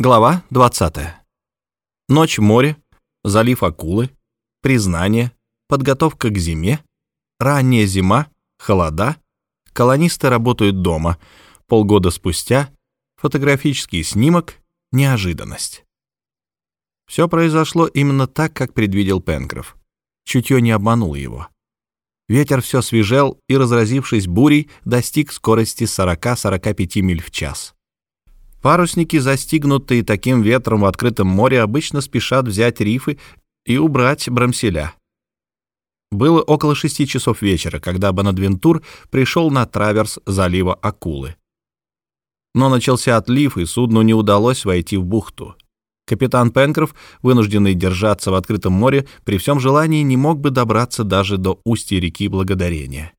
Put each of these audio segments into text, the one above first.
Глава 20. Ночь море, залив акулы, признание, подготовка к зиме, ранняя зима, холода, колонисты работают дома, полгода спустя, фотографический снимок, неожиданность. Все произошло именно так, как предвидел Пенкроф. Чутье не обмануло его. Ветер все свежел и, разразившись бурей, достиг скорости 40-45 миль в час. Парусники, застигнутые таким ветром в открытом море, обычно спешат взять рифы и убрать брамселя. Было около шести часов вечера, когда Бонадвентур пришел на траверс залива Акулы. Но начался отлив, и судну не удалось войти в бухту. Капитан Пенкроф, вынужденный держаться в открытом море, при всем желании не мог бы добраться даже до устья реки Благодарения.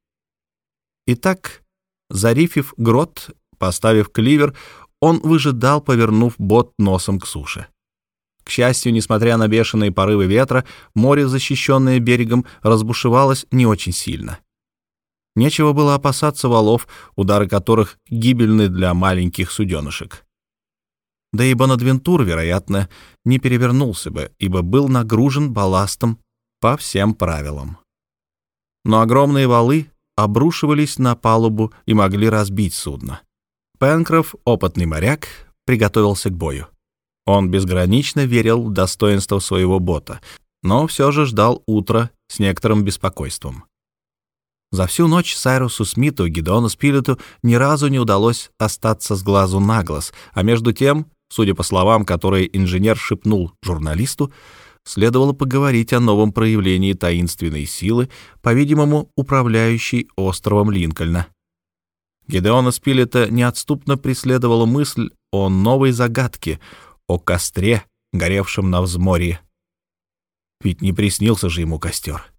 Итак, зарифив грот, поставив кливер, он выжидал, повернув бот носом к суше. К счастью, несмотря на бешеные порывы ветра, море, защищенное берегом, разбушевалось не очень сильно. Нечего было опасаться валов, удары которых гибельны для маленьких суденышек. Да и Бонадвентур, вероятно, не перевернулся бы, ибо был нагружен балластом по всем правилам. Но огромные валы обрушивались на палубу и могли разбить судно. Пенкроф, опытный моряк, приготовился к бою. Он безгранично верил в достоинство своего бота, но все же ждал утра с некоторым беспокойством. За всю ночь Сайрусу Смиту, Гидеону Спилету ни разу не удалось остаться с глазу на глаз, а между тем Судя по словам, которые инженер шепнул журналисту, следовало поговорить о новом проявлении таинственной силы, по-видимому, управляющей островом Линкольна. Гедеона Спилета неотступно преследовала мысль о новой загадке, о костре, горевшем на взморье. Ведь не приснился же ему костер.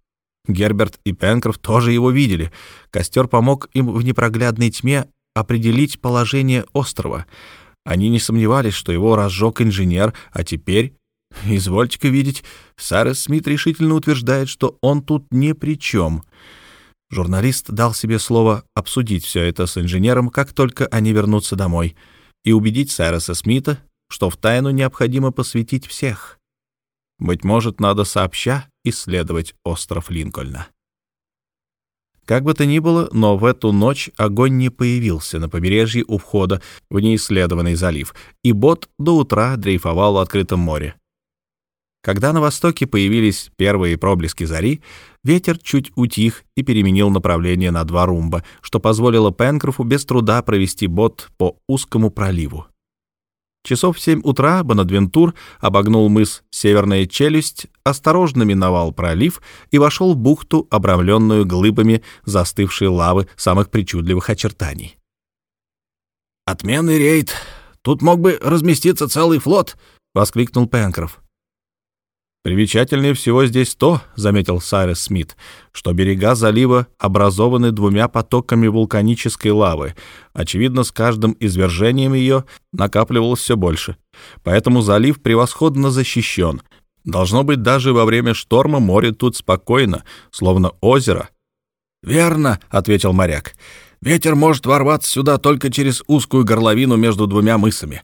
Герберт и Пенкроф тоже его видели. Костер помог им в непроглядной тьме определить положение острова — они не сомневались, что его разжег инженер, а теперь, извольте-ка видеть, Сарес Смит решительно утверждает, что он тут ни при чем. Журналист дал себе слово обсудить все это с инженером, как только они вернутся домой, и убедить Сайреса Смита, что в тайну необходимо посвятить всех. Быть может, надо сообща исследовать остров Линкольна. Как бы то ни было, но в эту ночь огонь не появился на побережье у входа в неисследованный залив, и бот до утра дрейфовал в открытом море. Когда на востоке появились первые проблески зари, ветер чуть утих и переменил направление на два румба, что позволило Пенкрофу без труда провести бот по узкому проливу. Часов в семь утра Бонадвентур обогнул мыс Северная Челюсть, осторожно миновал пролив и вошел в бухту, обрамленную глыбами застывшей лавы самых причудливых очертаний. «Отменный рейд! Тут мог бы разместиться целый флот!» — воскликнул Пенкроф. «Примечательнее всего здесь то, — заметил Сайрес Смит, — что берега залива образованы двумя потоками вулканической лавы. Очевидно, с каждым извержением ее накапливалось все больше. Поэтому залив превосходно защищен. Должно быть, даже во время шторма море тут спокойно, словно озеро». «Верно, — ответил моряк. Ветер может ворваться сюда только через узкую горловину между двумя мысами».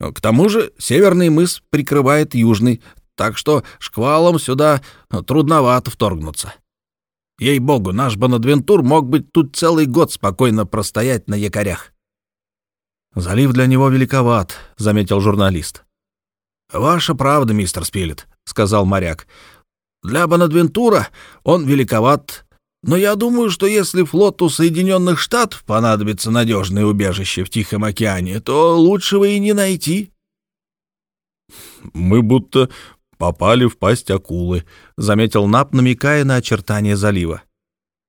К тому же северный мыс прикрывает южный, так что шквалом сюда трудновато вторгнуться. Ей-богу, наш Бонадвентур мог быть тут целый год спокойно простоять на якорях. «Залив для него великоват», — заметил журналист. «Ваша правда, мистер Спилет», — сказал моряк. «Для Бонадвентура он великоват, но я думаю, что если флоту Соединенных Штатов понадобится надежное убежище в Тихом океане, то лучшего и не найти». «Мы будто «Попали в пасть акулы», — заметил Нап, намекая на очертания залива.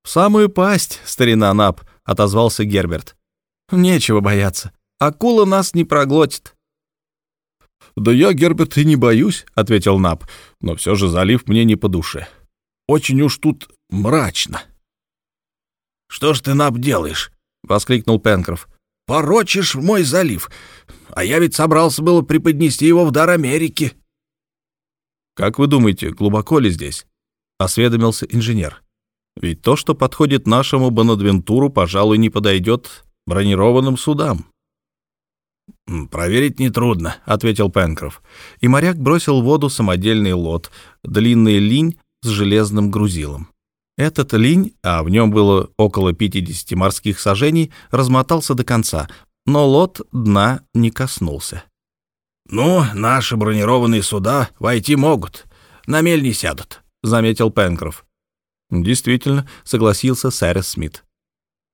«В самую пасть, старина Нап», — отозвался Герберт. «Нечего бояться. Акула нас не проглотит». «Да я, Герберт, и не боюсь», — ответил Нап, «но все же залив мне не по душе. Очень уж тут мрачно». «Что ж ты, Нап, делаешь?» — воскликнул Пенкроф. «Порочишь мой залив, а я ведь собрался было преподнести его в дар Америки». «Как вы думаете, глубоко ли здесь?» — осведомился инженер. «Ведь то, что подходит нашему Бонадвентуру, пожалуй, не подойдет бронированным судам». «Проверить нетрудно», — ответил Пенкроф. И моряк бросил в воду самодельный лот, длинный линь с железным грузилом. Этот линь, а в нем было около 50 морских сажений, размотался до конца, но лот дна не коснулся. «Ну, наши бронированные суда войти могут, на мель не сядут», — заметил Пенкроф. «Действительно», — согласился Сэрис Смит.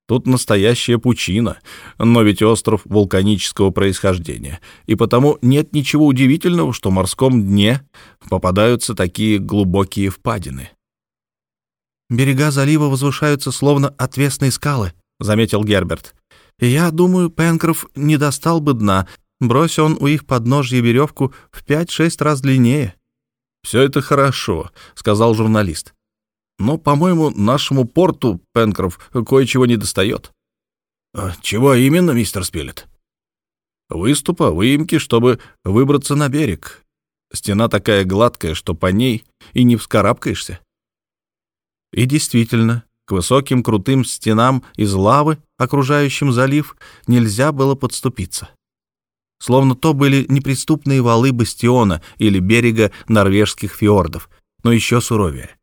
Тут настоящая пучина, но ведь остров вулканического происхождения, и потому нет ничего удивительного, что в морском дне попадаются такие глубокие впадины. «Берега залива возвышаются словно отвесные скалы», — заметил Герберт. «И я думаю, Пенкроф не достал бы дна, брось он у их подножья веревку в пять-шесть раз длиннее». «Все это хорошо», — сказал журналист. Но, по-моему, нашему порту, Пенкроф, кое-чего не достает. А чего именно, мистер Спилет? Выступа, выемки, чтобы выбраться на берег. Стена такая гладкая, что по ней и не вскарабкаешься. И действительно, к высоким крутым стенам из лавы, окружающим залив, нельзя было подступиться. Словно то были неприступные валы бастиона или берега норвежских фьордов, но еще суровее.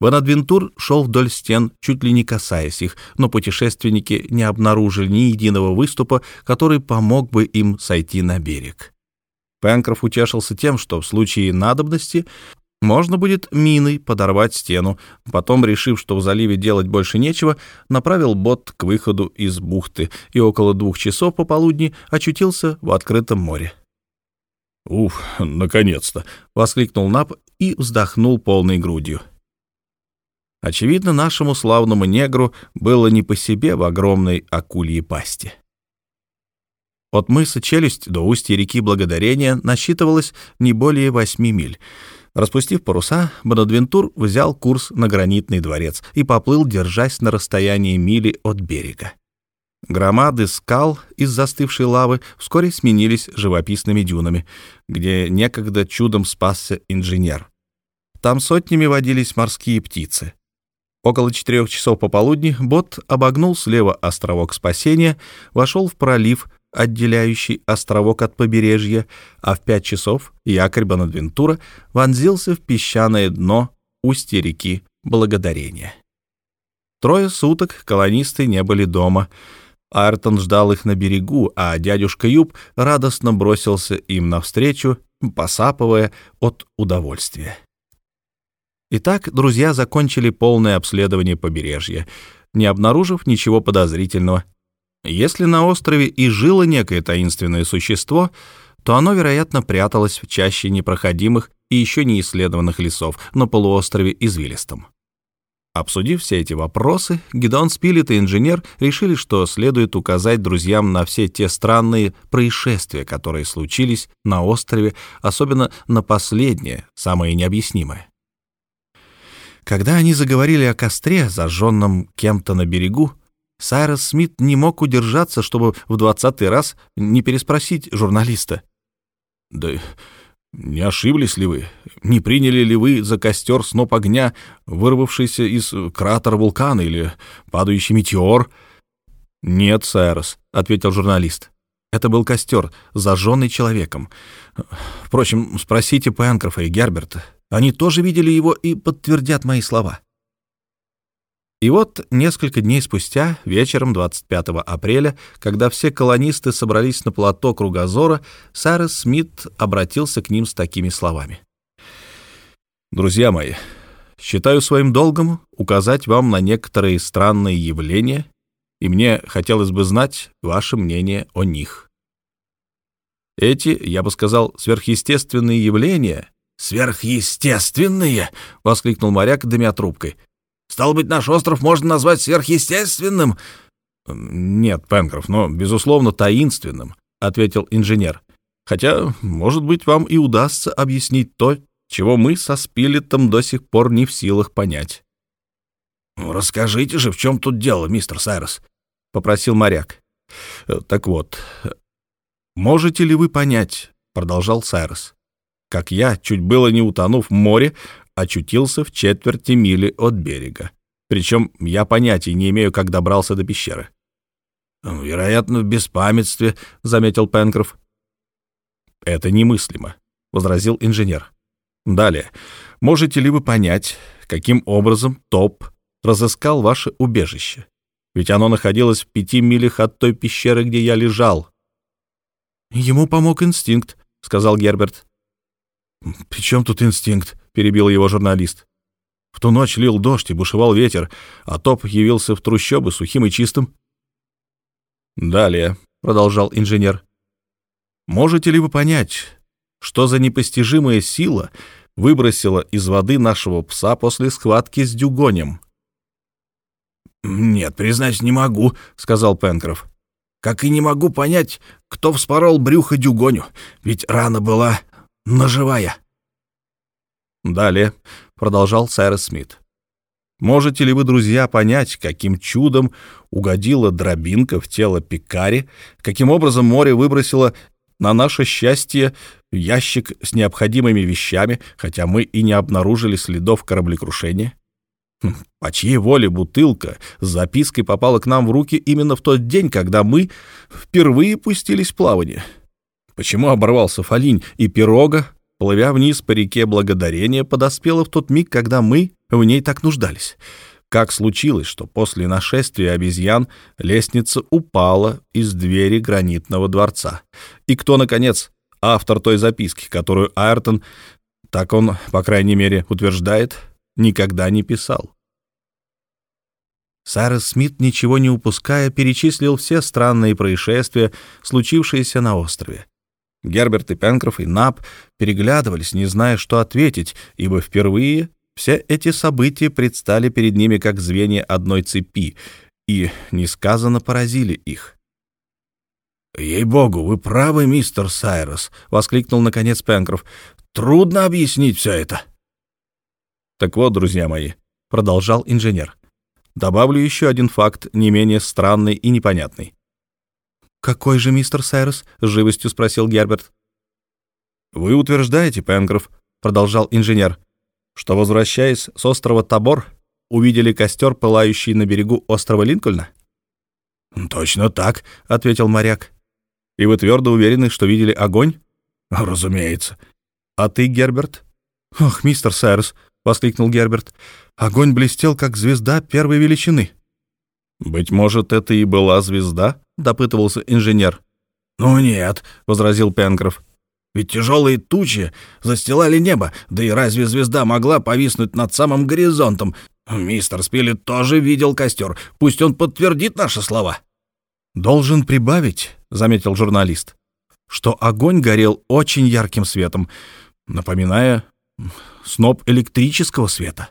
Бонадвентур шел вдоль стен, чуть ли не касаясь их, но путешественники не обнаружили ни единого выступа, который помог бы им сойти на берег. Пенкроф утешился тем, что в случае надобности можно будет миной подорвать стену. Потом, решив, что в заливе делать больше нечего, направил бот к выходу из бухты и около двух часов пополудни очутился в открытом море. «Уф, наконец-то!» — воскликнул Нап и вздохнул полной грудью. Очевидно, нашему славному негру было не по себе в огромной акульей пасти. От мыса Челюсть до устья реки Благодарения насчитывалось не более восьми миль. Распустив паруса, Бонадвентур взял курс на гранитный дворец и поплыл, держась на расстоянии мили от берега. Громады скал из застывшей лавы вскоре сменились живописными дюнами, где некогда чудом спасся инженер. Там сотнями водились морские птицы. Около четырех часов пополудни бот обогнул слева островок спасения, вошел в пролив, отделяющий островок от побережья, а в пять часов якорь Бонадвентура вонзился в песчаное дно устья реки Благодарения. Трое суток колонисты не были дома. Айртон ждал их на берегу, а дядюшка Юб радостно бросился им навстречу, посапывая от удовольствия. Итак, друзья закончили полное обследование побережья, не обнаружив ничего подозрительного. Если на острове и жило некое таинственное существо, то оно, вероятно, пряталось в чаще непроходимых и еще не исследованных лесов на полуострове Извилистом. Обсудив все эти вопросы, Гидеон Спилет и инженер решили, что следует указать друзьям на все те странные происшествия, которые случились на острове, особенно на последнее, самое необъяснимое. Когда они заговорили о костре, зажженном кем-то на берегу, Сайрос Смит не мог удержаться, чтобы в двадцатый раз не переспросить журналиста. «Да не ошиблись ли вы? Не приняли ли вы за костер сноп огня, вырвавшийся из кратера вулкана или падающий метеор?» «Нет, Сайрос», — ответил журналист. «Это был костер, зажженный человеком. Впрочем, спросите Пенкрофа и Герберта. Они тоже видели его и подтвердят мои слова. И вот несколько дней спустя, вечером 25 апреля, когда все колонисты собрались на плато Кругозора, Сарес Смит обратился к ним с такими словами. «Друзья мои, считаю своим долгом указать вам на некоторые странные явления, и мне хотелось бы знать ваше мнение о них. Эти, я бы сказал, сверхъестественные явления «Сверхъестественные!» — воскликнул моряк, дымя трубкой. «Стало быть, наш остров можно назвать сверхъестественным?» «Нет, Пенкроф, но, безусловно, таинственным», — ответил инженер. «Хотя, может быть, вам и удастся объяснить то, чего мы со Спилетом до сих пор не в силах понять». «Ну, расскажите же, в чем тут дело, мистер Сайрос?» — попросил моряк. «Так вот, можете ли вы понять, — продолжал Сайрос, как я, чуть было не утонув в море, очутился в четверти мили от берега. Причем я понятия не имею, как добрался до пещеры. «Вероятно, в беспамятстве», — заметил Пенкроф. «Это немыслимо», — возразил инженер. «Далее. Можете ли вы понять, каким образом Топ разыскал ваше убежище? Ведь оно находилось в пяти милях от той пещеры, где я лежал». «Ему помог инстинкт», — сказал Герберт. «При чем тут инстинкт?» — перебил его журналист. В ту ночь лил дождь и бушевал ветер, а Топ явился в трущобы сухим и чистым. «Далее», — продолжал инженер, — «можете ли вы понять, что за непостижимая сила выбросила из воды нашего пса после схватки с дюгонем?» «Нет, признать не могу», — сказал Пенкроф. «Как и не могу понять, кто вспорол брюхо дюгоню, ведь рана была ножевая». Далее, — продолжал Сайрес Смит, — можете ли вы, друзья, понять, каким чудом угодила дробинка в тело Пикари, каким образом море выбросило на наше счастье ящик с необходимыми вещами, хотя мы и не обнаружили следов кораблекрушения? Хм, по чьей воле бутылка с запиской попала к нам в руки именно в тот день, когда мы впервые пустились в плавание? Почему оборвался фолинь и пирога, плывя вниз по реке Благодарения, подоспела в тот миг, когда мы в ней так нуждались? Как случилось, что после нашествия обезьян лестница упала из двери гранитного дворца? И кто, наконец, автор той записки, которую Айртон, так он, по крайней мере, утверждает, никогда не писал? Сайрес Смит, ничего не упуская, перечислил все странные происшествия, случившиеся на острове. Герберт и Пенкроф и Нап переглядывались, не зная, что ответить, ибо впервые все эти события предстали перед ними как звенья одной цепи и несказанно поразили их. «Ей-богу, вы правы, мистер Сайрос!» — воскликнул наконец Пенкроф. «Трудно объяснить все это». «Так вот, друзья мои», — продолжал инженер, — «добавлю еще один факт, не менее странный и непонятный. «Какой же мистер Сайрус?» — с живостью спросил Герберт. «Вы утверждаете, Пенкроф», — продолжал инженер, «что, возвращаясь с острова Табор, увидели костер, пылающий на берегу острова Линкольна?» «Точно так», — ответил моряк. «И вы твердо уверены, что видели огонь?» «Разумеется». «А ты, Герберт?» «Ох, мистер Сайрус», — воскликнул Герберт, «огонь блестел, как звезда первой величины». «Быть может, это и была звезда?» — допытывался инженер. «Ну нет», — возразил Пенкроф. «Ведь тяжелые тучи застилали небо, да и разве звезда могла повиснуть над самым горизонтом? Мистер Спилет тоже видел костер, пусть он подтвердит наши слова». «Должен прибавить», — заметил журналист, «что огонь горел очень ярким светом, напоминая сноп электрического света».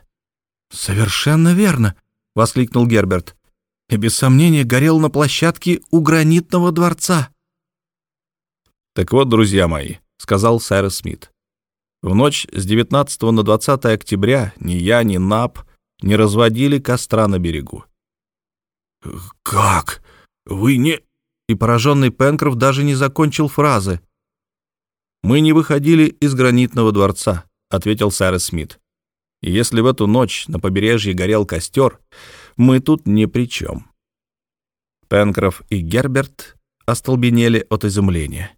«Совершенно верно», — воскликнул Герберт и без сомнения горел на площадке у гранитного дворца. «Так вот, друзья мои», — сказал Сайрес Смит, «в ночь с 19 на 20 октября ни я, ни Нап не разводили костра на берегу». «Как? Вы не...» И пораженный Пенкроф даже не закончил фразы. «Мы не выходили из гранитного дворца», — ответил Сайрес Смит. «И если в эту ночь на побережье горел костер, мы тут ни при чем. Пенкроф и Герберт остолбенели от изумления.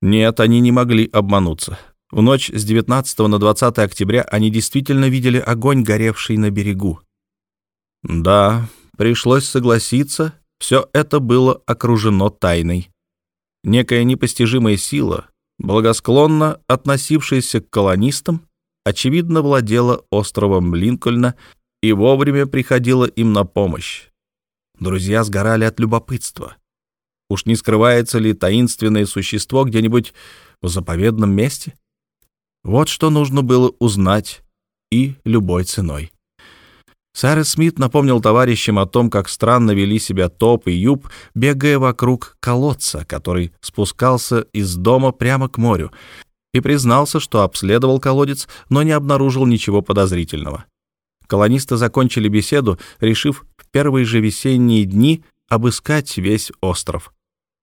Нет, они не могли обмануться. В ночь с 19 на 20 октября они действительно видели огонь, горевший на берегу. Да, пришлось согласиться, все это было окружено тайной. Некая непостижимая сила, благосклонно относившаяся к колонистам, очевидно владела островом Линкольна и вовремя приходила им на помощь. Друзья сгорали от любопытства. Уж не скрывается ли таинственное существо где-нибудь в заповедном месте? Вот что нужно было узнать и любой ценой. Сайрес Смит напомнил товарищам о том, как странно вели себя Топ и Юб, бегая вокруг колодца, который спускался из дома прямо к морю, и признался, что обследовал колодец, но не обнаружил ничего подозрительного. Колонисты закончили беседу, решив в первые же весенние дни обыскать весь остров.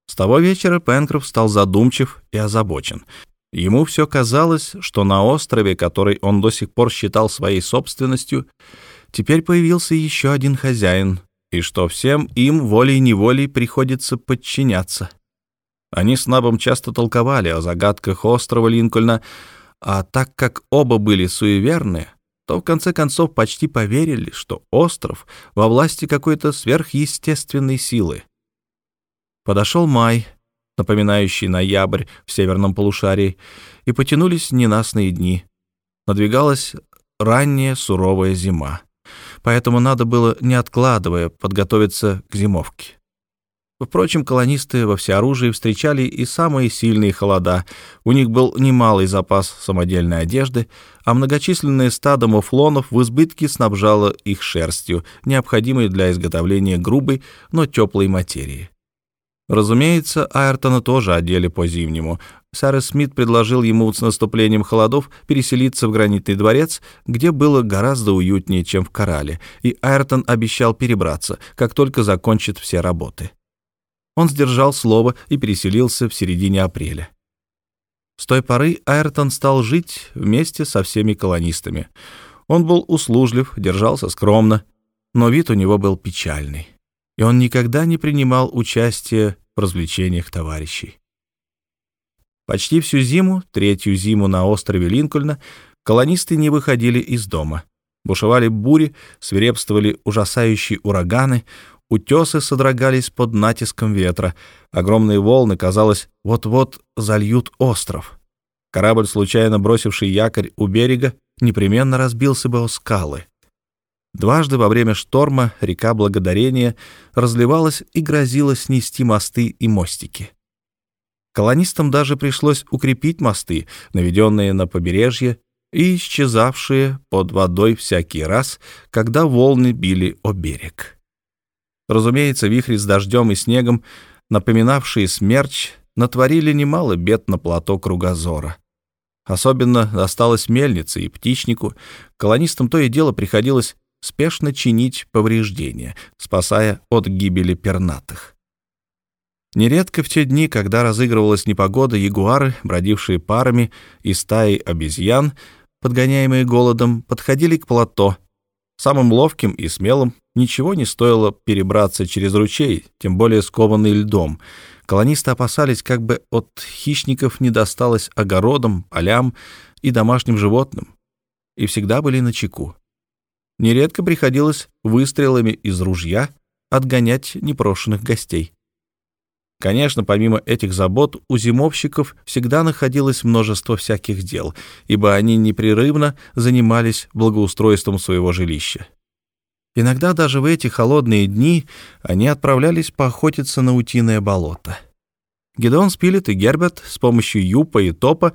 С того вечера Пенкроф стал задумчив и озабочен. Ему все казалось, что на острове, который он до сих пор считал своей собственностью, теперь появился еще один хозяин, и что всем им волей-неволей приходится подчиняться. Они с Набом часто толковали о загадках острова Линкольна, а так как оба были суеверны, то в конце концов почти поверили, что остров во власти какой-то сверхъестественной силы. Подошел май, напоминающий ноябрь в северном полушарии, и потянулись ненастные дни. Надвигалась ранняя суровая зима, поэтому надо было, не откладывая, подготовиться к зимовке. Впрочем, колонисты во всеоружии встречали и самые сильные холода. У них был немалый запас самодельной одежды, а многочисленное стадо муфлонов в избытке снабжало их шерстью, необходимой для изготовления грубой, но теплой материи. Разумеется, Айртона тоже одели по-зимнему. Сара Смит предложил ему с наступлением холодов переселиться в гранитный дворец, где было гораздо уютнее, чем в Корале, и Айртон обещал перебраться, как только закончит все работы. Он сдержал слово и переселился в середине апреля. С той поры Айртон стал жить вместе со всеми колонистами. Он был услужлив, держался скромно, но вид у него был печальный, и он никогда не принимал участия в развлечениях товарищей. Почти всю зиму, третью зиму на острове Линкольна, колонисты не выходили из дома. Бушевали бури, свирепствовали ужасающие ураганы, Утесы содрогались под натиском ветра. Огромные волны, казалось, вот-вот зальют остров. Корабль, случайно бросивший якорь у берега, непременно разбился бы о скалы. Дважды во время шторма река Благодарения разливалась и грозила снести мосты и мостики. Колонистам даже пришлось укрепить мосты, наведенные на побережье и исчезавшие под водой всякий раз, когда волны били о берег. Разумеется, вихри с дождем и снегом, напоминавшие смерч, натворили немало бед на плато Кругозора. Особенно досталось мельнице и птичнику. Колонистам то и дело приходилось спешно чинить повреждения, спасая от гибели пернатых. Нередко в те дни, когда разыгрывалась непогода, ягуары, бродившие парами и стаей обезьян, подгоняемые голодом, подходили к плато. Самым ловким и смелым Ничего не стоило перебраться через ручей, тем более скованный льдом. Колонисты опасались, как бы от хищников не досталось огородам, полям и домашним животным, и всегда были на чеку. Нередко приходилось выстрелами из ружья отгонять непрошенных гостей. Конечно, помимо этих забот, у зимовщиков всегда находилось множество всяких дел, ибо они непрерывно занимались благоустройством своего жилища. Иногда даже в эти холодные дни они отправлялись поохотиться на утиное болото. Гедеон Спилет и Герберт с помощью юпа и топа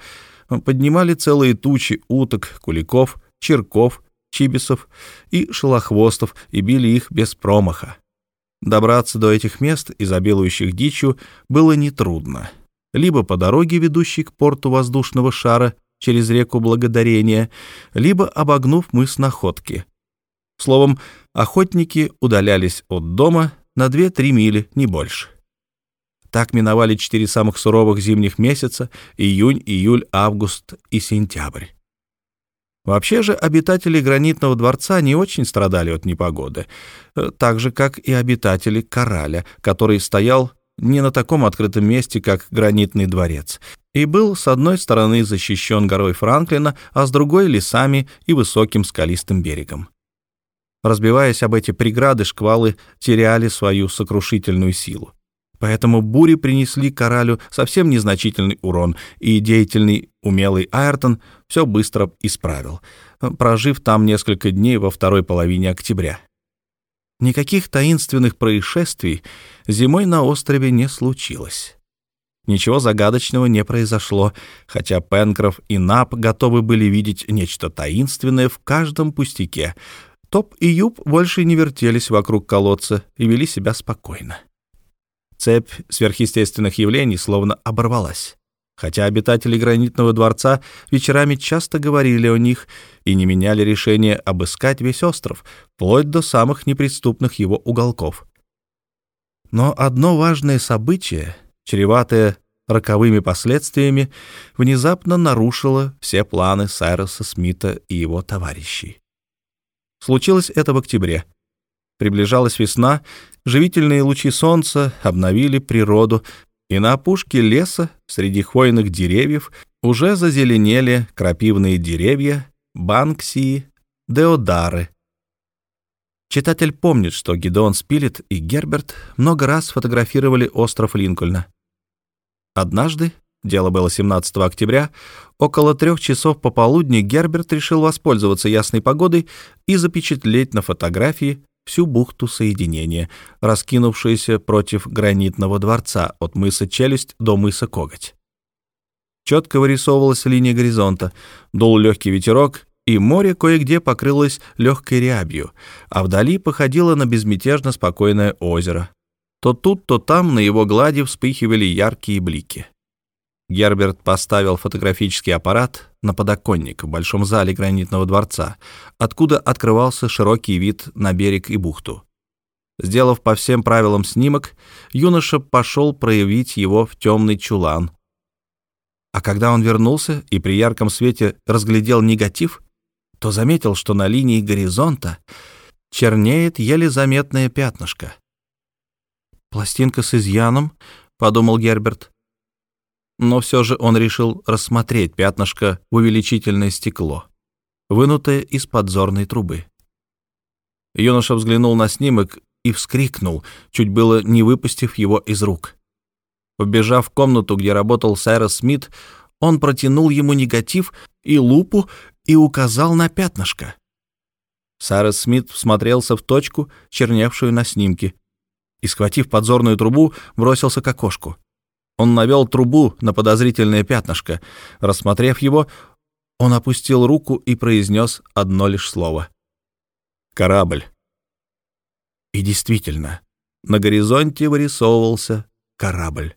поднимали целые тучи уток, куликов, черков, чибисов и шелохвостов и били их без промаха. Добраться до этих мест, изобилующих дичью, было нетрудно. Либо по дороге, ведущей к порту воздушного шара через реку Благодарения, либо обогнув мыс Находки. Словом, охотники удалялись от дома на 2-3 мили, не больше. Так миновали четыре самых суровых зимних месяца — июнь, июль, август и сентябрь. Вообще же обитатели гранитного дворца не очень страдали от непогоды, э, так же, как и обитатели Кораля, который стоял не на таком открытом месте, как гранитный дворец, и был с одной стороны защищен горой Франклина, а с другой — лесами и высоким скалистым берегом. Разбиваясь об эти преграды, шквалы теряли свою сокрушительную силу. Поэтому бури принесли коралю совсем незначительный урон, и деятельный, умелый Айртон все быстро исправил, прожив там несколько дней во второй половине октября. Никаких таинственных происшествий зимой на острове не случилось. Ничего загадочного не произошло, хотя Пенкроф и Нап готовы были видеть нечто таинственное в каждом пустяке, Топ и Юб больше не вертелись вокруг колодца и вели себя спокойно. Цепь сверхъестественных явлений словно оборвалась. Хотя обитатели гранитного дворца вечерами часто говорили о них и не меняли решение обыскать весь остров, вплоть до самых неприступных его уголков. Но одно важное событие, чреватое роковыми последствиями, внезапно нарушило все планы Сайроса Смита и его товарищей. Случилось это в октябре. Приближалась весна, живительные лучи солнца обновили природу, и на опушке леса, среди хвойных деревьев, уже зазеленели крапивные деревья, банксии, деодары. Читатель помнит, что Гидеон Спилет и Герберт много раз фотографировали остров Линкольна. Однажды, дело было 17 октября, около трех часов пополудни Герберт решил воспользоваться ясной погодой и запечатлеть на фотографии всю бухту соединения, раскинувшуюся против гранитного дворца от мыса Челюсть до мыса Коготь. Четко вырисовывалась линия горизонта, дул легкий ветерок, и море кое-где покрылось легкой рябью, а вдали походило на безмятежно спокойное озеро. То тут, то там на его глади вспыхивали яркие блики. Герберт поставил фотографический аппарат на подоконник в большом зале гранитного дворца, откуда открывался широкий вид на берег и бухту. Сделав по всем правилам снимок, юноша пошел проявить его в темный чулан. А когда он вернулся и при ярком свете разглядел негатив, то заметил, что на линии горизонта чернеет еле заметное пятнышко. «Пластинка с изъяном», — подумал Герберт но все же он решил рассмотреть пятнышко в увеличительное стекло, вынутое из подзорной трубы. Юноша взглянул на снимок и вскрикнул, чуть было не выпустив его из рук. Вбежав в комнату, где работал Сайрос Смит, он протянул ему негатив и лупу и указал на пятнышко. Сайрос Смит всмотрелся в точку, черневшую на снимке, и, схватив подзорную трубу, бросился к окошку. Он навел трубу на подозрительное пятнышко. Рассмотрев его, он опустил руку и произнес одно лишь слово. «Корабль». И действительно, на горизонте вырисовывался корабль.